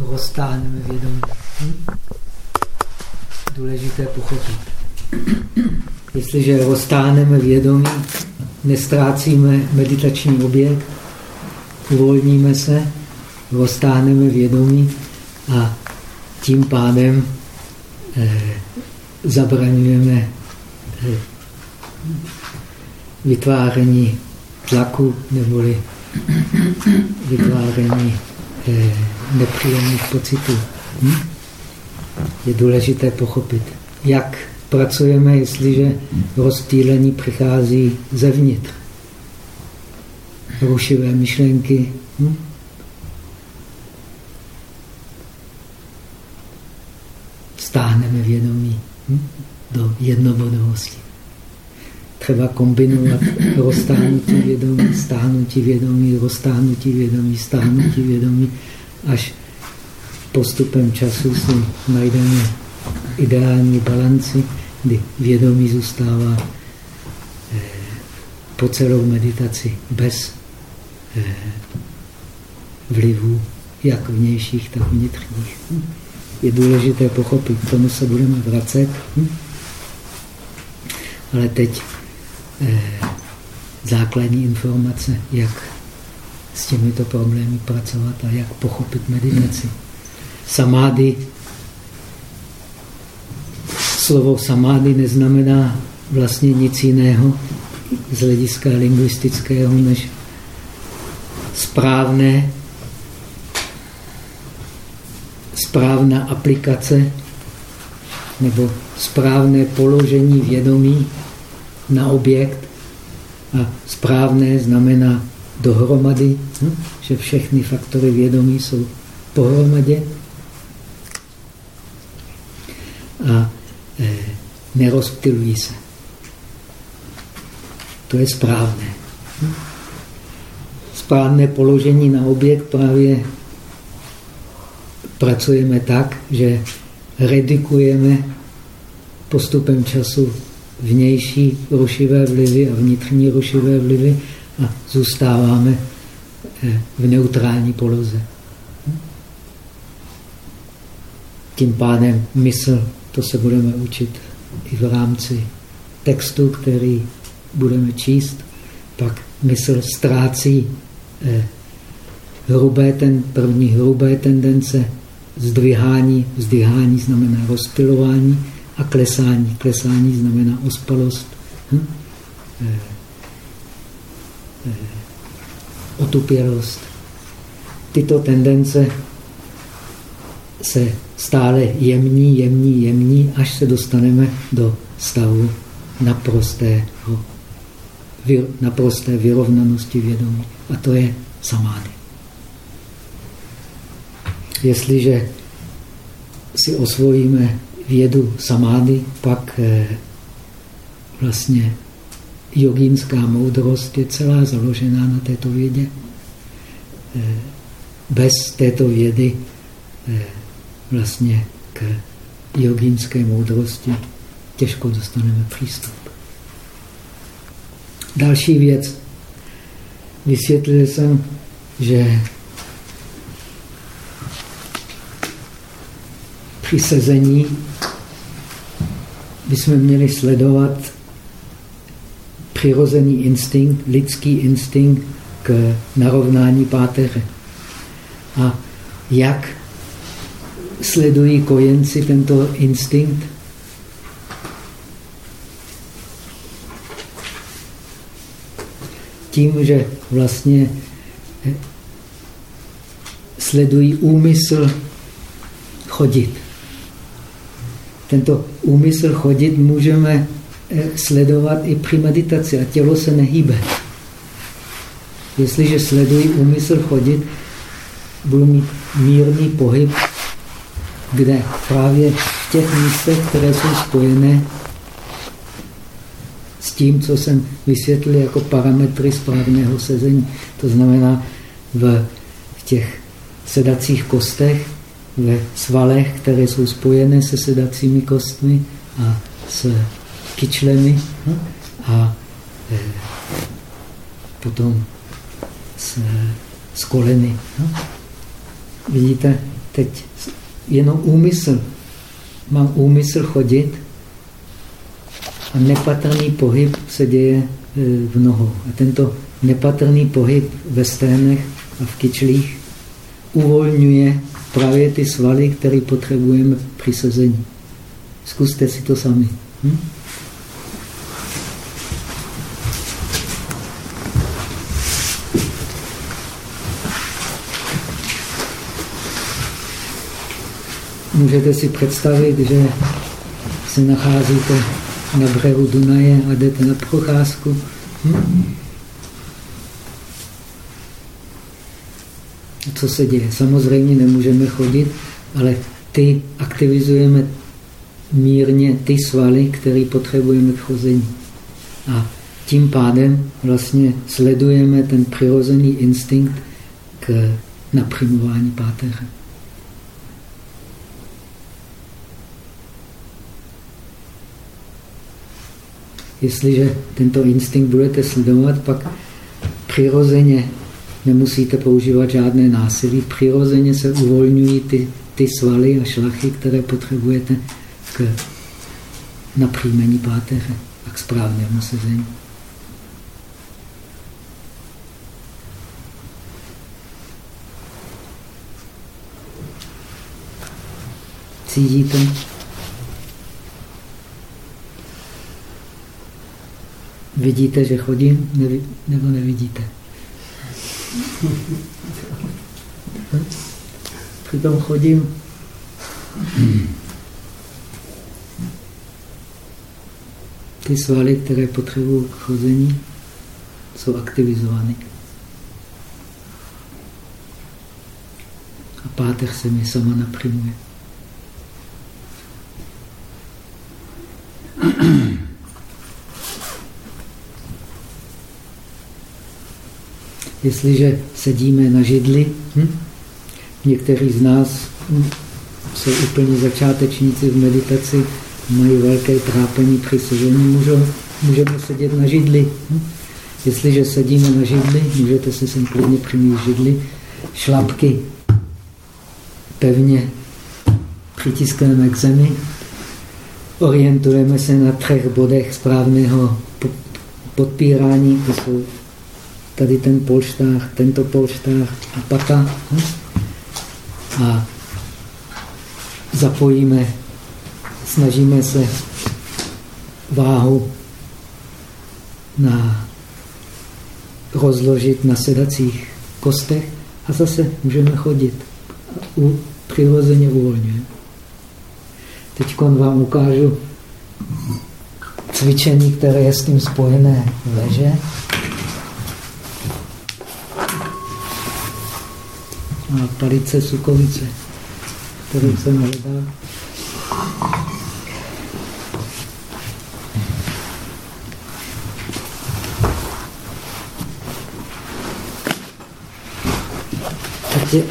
roztáhneme vědomí. Hm? Důležité pochopit. Jestliže roztáhneme vědomí, nestrácíme meditační objekt, uvolníme se, roztáhneme vědomí a tím pádem eh, zabraňujeme eh, vytváření tlaku neboli vytváření eh, nepříjemných pocitů. Hm? Je důležité pochopit, jak pracujeme, jestliže rozptýlení přichází zevnitř. Rušivé myšlenky. Hm? Stáhneme vědomí hm? do jednobodovosti. Třeba kombinovat roztáhnutí vědomí, stáhnutí vědomí, roztáhnutí vědomí, stáhnutí vědomí, až postupem času si najdeme ideální balanci, kdy vědomí zůstává eh, po celou meditaci bez eh, vlivů, jak vnějších, tak vnitřních. Je důležité pochopit, k tomu se budeme vracet. Ale teď eh, základní informace, jak s těmito problémy pracovat a jak pochopit meditaci. Samády slovo samády neznamená vlastně nic jiného z hlediska lingvistického než správné, správná aplikace nebo správné položení vědomí na objekt a správné znamená dohromady, hm? že všechny faktory vědomí jsou pohromadě. A Eh, nerozptilují se. To je správné. Správné položení na objekt právě pracujeme tak, že redikujeme postupem času vnější rušivé vlivy a vnitřní rušivé vlivy a zůstáváme eh, v neutrální poloze. Tím pádem mysl to se budeme učit i v rámci textu, který budeme číst. Pak mysl ztrácí eh, hrubé ten, první hrubé tendence, zdvihání, zdvihání znamená rozpilování a klesání. Klesání znamená ospalost, hm? Otupělost. Tyto tendence se stále jemní, jemní, jemní, až se dostaneme do stavu naprostého, naprosté vyrovnanosti vědomí. A to je samády. Jestliže si osvojíme vědu samády, pak eh, vlastně jogínská moudrost je celá založená na této vědě. Eh, bez této vědy eh, vlastně k jogínské moudrosti těžko dostaneme přístup. Další věc. Vysvětlil jsem, že při sezení bychom měli sledovat přirozený instinkt, lidský instinkt k narovnání páteře. A jak sledují kojenci tento instinkt? Tím, že vlastně eh, sledují úmysl chodit. Tento úmysl chodit můžeme sledovat i při meditaci a tělo se nehýbe. Jestliže sledují úmysl chodit, budu mít mírný pohyb kde právě v těch místech, které jsou spojené s tím, co jsem vysvětlil jako parametry správného sezení. To znamená v těch sedacích kostech, ve svalech, které jsou spojené se sedacími kostmi a s kyčlemi a e, potom s, s koleny. Vidíte, teď jenom úmysl. Mám úmysl chodit a nepatrný pohyb se děje e, v nohou. A tento nepatrný pohyb ve sténech a v kyčlích uvolňuje právě ty svaly, které potřebujeme při sezení. Zkuste si to sami. Hm? Můžete si představit, že se nacházíte na břehu Dunaje a jdete na procházku. Hm? Co se děje? Samozřejmě nemůžeme chodit, ale ty aktivizujeme mírně ty svaly, které potřebujeme k chození. A tím pádem vlastně sledujeme ten přirozený instinkt k naprimování páteře. Jestliže tento instinkt budete sledovat, pak přirozeně nemusíte používat žádné násilí, přirozeně se uvolňují ty, ty svaly a šlachy, které potřebujete k napříjmení páteře a k správnému sezení. Cítíte? Vidíte, že chodím, nevi, nebo nevidíte? Přitom chodím. Ty svaly, které potřebují k chození, jsou aktivizovány. A páteř se mi sama naprimuje. Jestliže sedíme na židli, hm? někteří z nás hm, jsou úplně začátečníci v meditaci, mají velké trápení při sedění, můžou, můžeme sedět na židli. Hm? Jestliže sedíme na židli, můžete se sem klidně přimít židli, šlapky pevně přitiskneme k zemi, orientujeme se na třech bodech správného podpírání, to jsou tady ten polštář, tento polštář a pata. Hm? A zapojíme, snažíme se váhu na rozložit na sedacích kostech a zase můžeme chodit. U, přirozeně uvolňuje. Teď vám ukážu cvičení, které je s tím spojené leže. A palice sukovice, kterou jsem hledal. Takže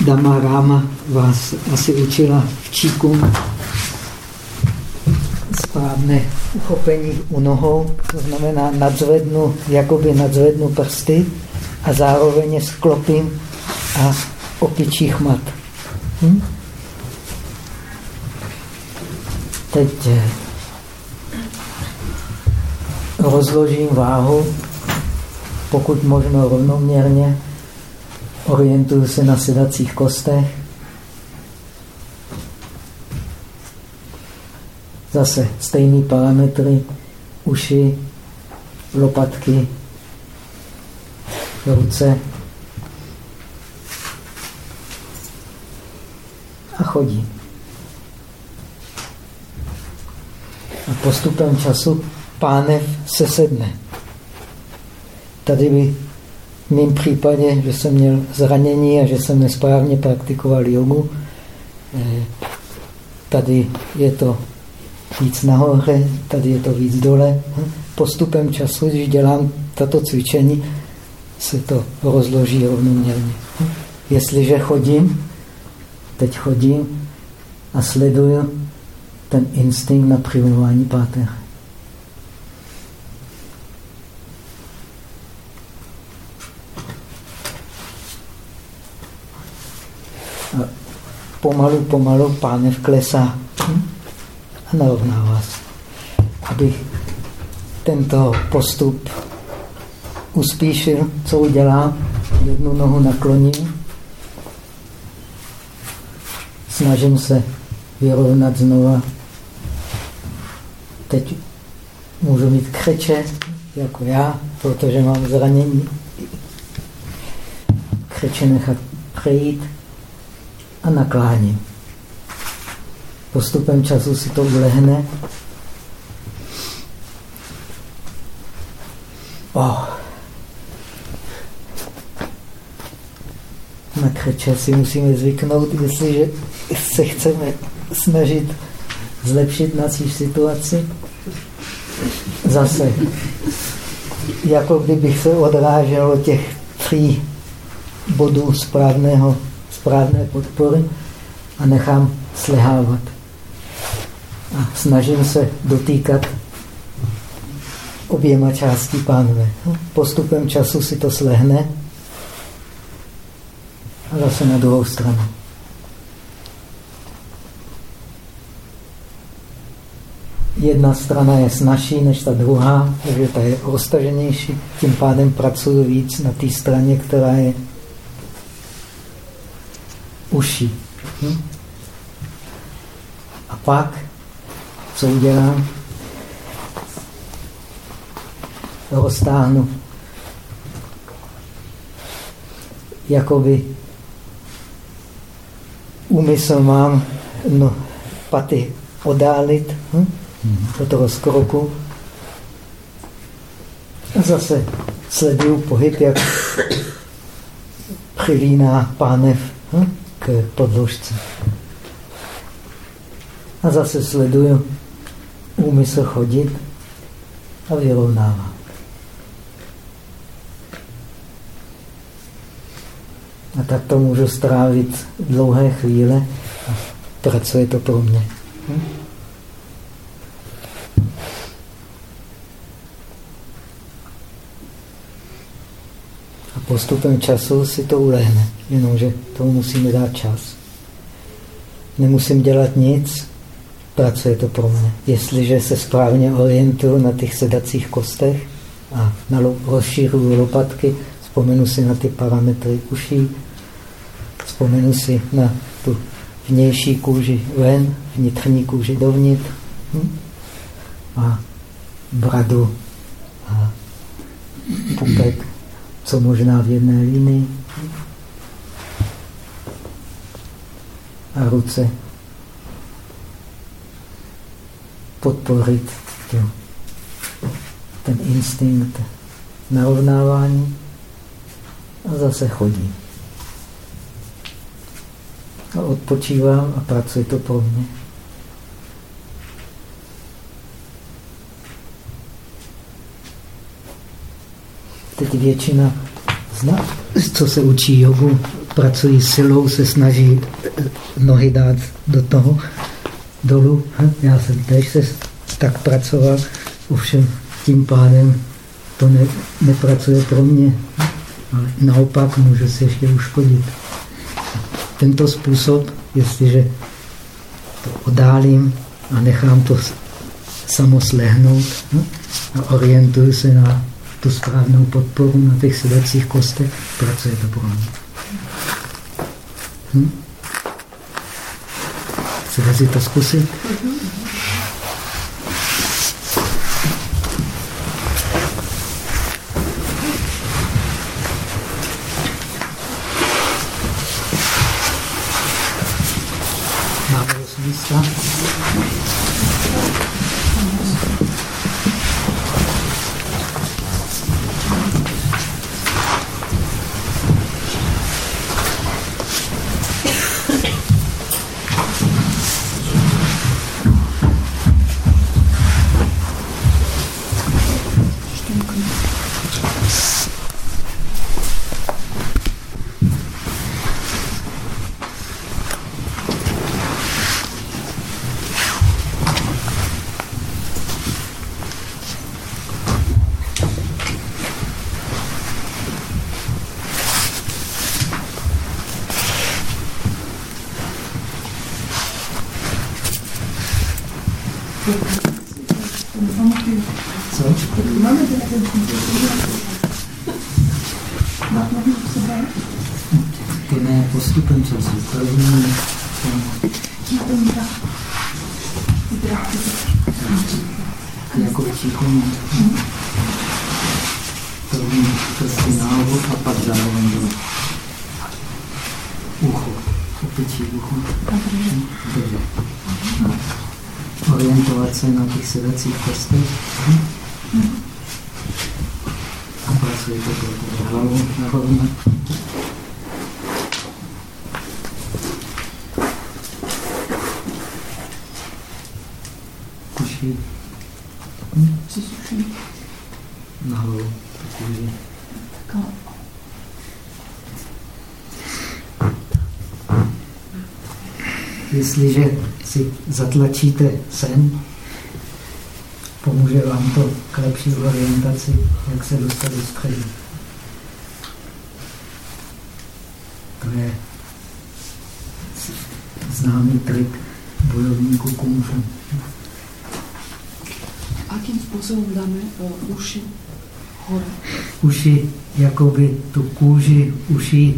Dama Rama vás asi učila v číku správné uchopení u nohou, to znamená nadzvednu, jakoby nadzvednu prsty a zároveň je sklopím a opičí chmat. Hm? Teď eh, rozložím váhu, pokud možno rovnoměrně, orientuju se na sedacích kostech. Zase stejný parametry, uši, lopatky, ruce a chodí. A postupem času pánev se sedne. Tady by v mém případě, že jsem měl zranění a že jsem nesprávně praktikoval jogu, eh, tady je to víc nahoře, tady je to víc dole. Postupem času, když dělám tato cvičení, se to rozloží rovnoměrně. Jestliže chodím, teď chodím a sleduju ten instinkt na přivolání páteře. A pomalu, pomalu pánev klesá a narovnává se. Abych tento postup uspíšil, co udělám, jednu nohu nakloním, snažím se vyrovnat znova. Teď můžu mít křeče, jako já, protože mám zranění. Křeče nechat přejít a nakláním. Postupem času si to ulehne. Oh. Na křeče si musíme zvyknout, jestliže se chceme snažit zlepšit naší situaci. Zase, jako kdybych se odrážel od těch tří bodů správného, správné podpory a nechám slehávat. A snažím se dotýkat oběma části pánve. Postupem času si to slehne zase na druhou stranu. jedna strana je snažší než ta druhá, takže ta je roztaženější, tím pádem pracuji víc na té straně, která je uší. Hm? A pak, co udělám? Roztáhnu. Jakoby úmysl mám no, paty odálit. Hm? toho skroku. A zase sleduju pohyb, jak přilíná pánev hm, k podložce. A zase sleduju úmysl chodit a vyrovnává. A tak to můžu strávit dlouhé chvíle a pracuje to pro mě. Hm? postupem času si to ulehne, jenomže tomu musíme dát čas. Nemusím dělat nic, pracuje to pro mě. Jestliže se správně orientuju na těch sedacích kostech a na rozšíruju lopatky, vzpomenu si na ty parametry uší, vzpomenu si na tu vnější kůži ven, vnitřní kůži dovnitř hm? a bradu a pupek co možná v jedné linii. A ruce podporit jo, ten instinkt narovnávání a zase chodí. A odpočívám a pracuje to pro mě. Teď většina, zna, co se učí jogu, pracují silou, se snaží eh, nohy dát do toho dolů. Hm? Já jsem tež se tak pracoval, ovšem tím pádem to ne, nepracuje pro mě, ale naopak může se ještě uškodit. Tento způsob, jestliže to odálím a nechám to samo slehnout hm? a orientuju se na tu správnou podporu na těch sedacích kostech, pracuje mě. Hm? Chcete si to zkusit? Ne postupem času. První jako tichu. První prsty náhod a pak zároveň do ucho. Opičí ucho. Dobře. Orientovat se na těch sedacích prstech. A pracujete pro hlavu Kuši. Nahoru. Kůži. Jestliže si zatlačíte sem, pomůže vám to k lepší orientaci, jak se dostat do středu. To je známý trik bojovníků kung fu. Akým způsobem dáme uh, uši hore? Uši, jakoby tu kůži uši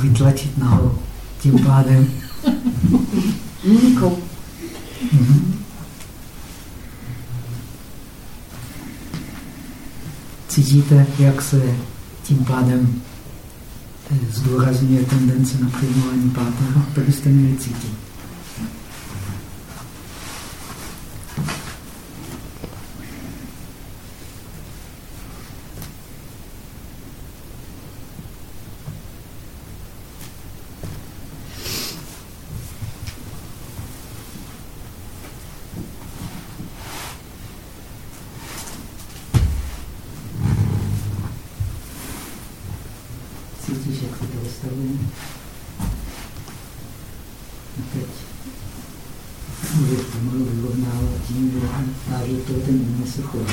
vytlačit nahoru. Tím pádem Mimikou. Mhm. Cítíte, jak se tím pádem eh, zdůrazňuje tendence na přijímání pátého? To byste měli cítit. Cítíš, jak se to vystavuje? A teď můžeš pomalu vyrovnávat tím, že to ten úmysl chodí.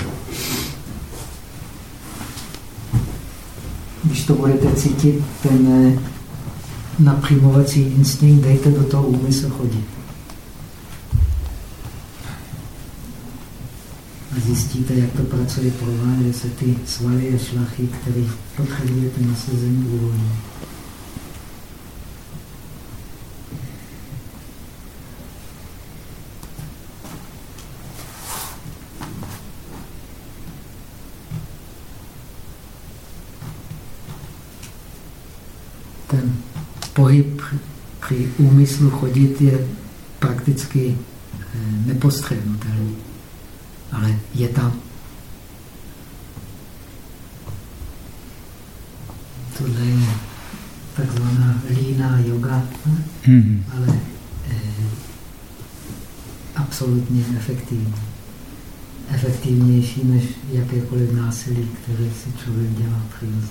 Když to budete cítit, ten eh, napřímovací instinkt, dejte do toho úmysl chodit. A zjistíte, jak to pracuje pro vás, že se ty svaly a šlachy, které potřebujete na sezení, uvolní. Ten pohyb při úmyslu chodit je prakticky eh, nepostřehnutelný ale je tam. Tohle je takzvaná líná yoga, Mm. ale eh, absolutně efektivní. Efektivnější než jakékoliv násilí, které si člověk dělá přirozeně.